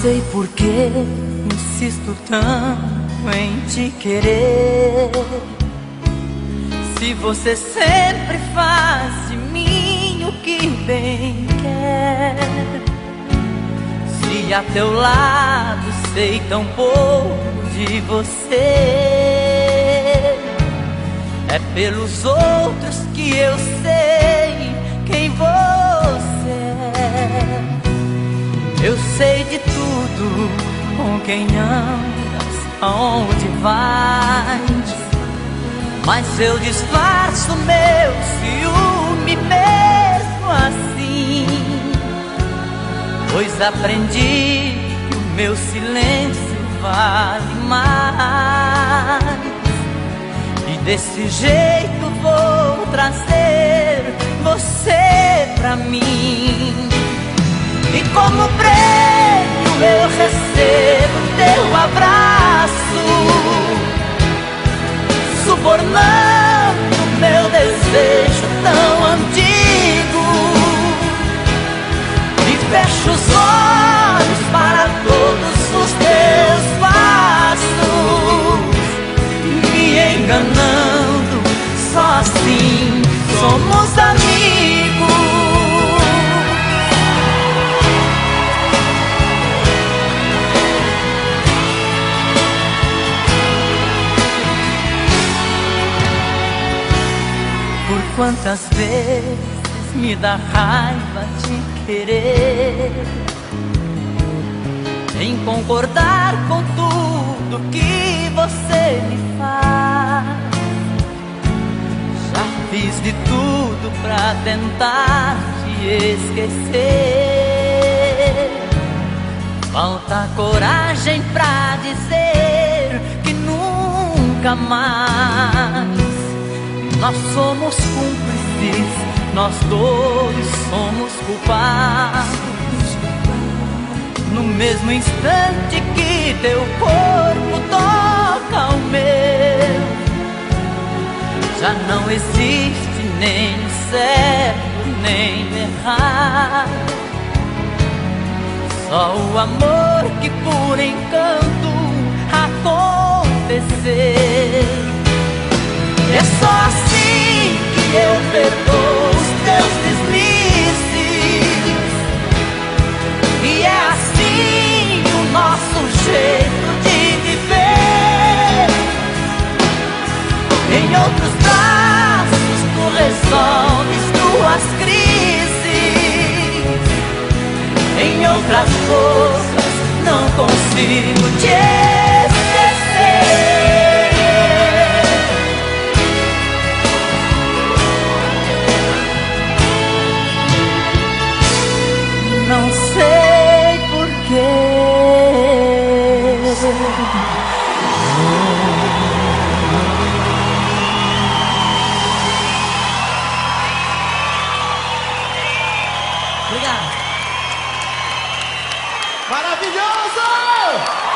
sei por que insisto tanto em te querer. Se você sempre faz de mim o que bem quer. Se a teu lado sei tão pouco de você. É pelos outros que eu sei quem você é. Eu sei de tudo com quem andas, aonde vais. Mas eu disfarço meu ciúme mesmo assim. Pois aprendi que o meu silêncio vale mais. E desse jeito vou trazer você pra mim. E como prêmio eu recebo teu Quantas vezes me dá raiva de querer em concordar com tudo que você me faz. Já fiz de tudo pra tentar te esquecer. Falta coragem pra dizer que nunca mais nós somos cúmplices, nós dois somos culpados. No mesmo instante que teu corpo toca o meu, já não existe nem certo nem errado. Só o amor que por encanto acontecer. Em outros braços tu resolves tuas crises. Em outras forças não consigo te esquecer. não sei porquê. Maravilhoso!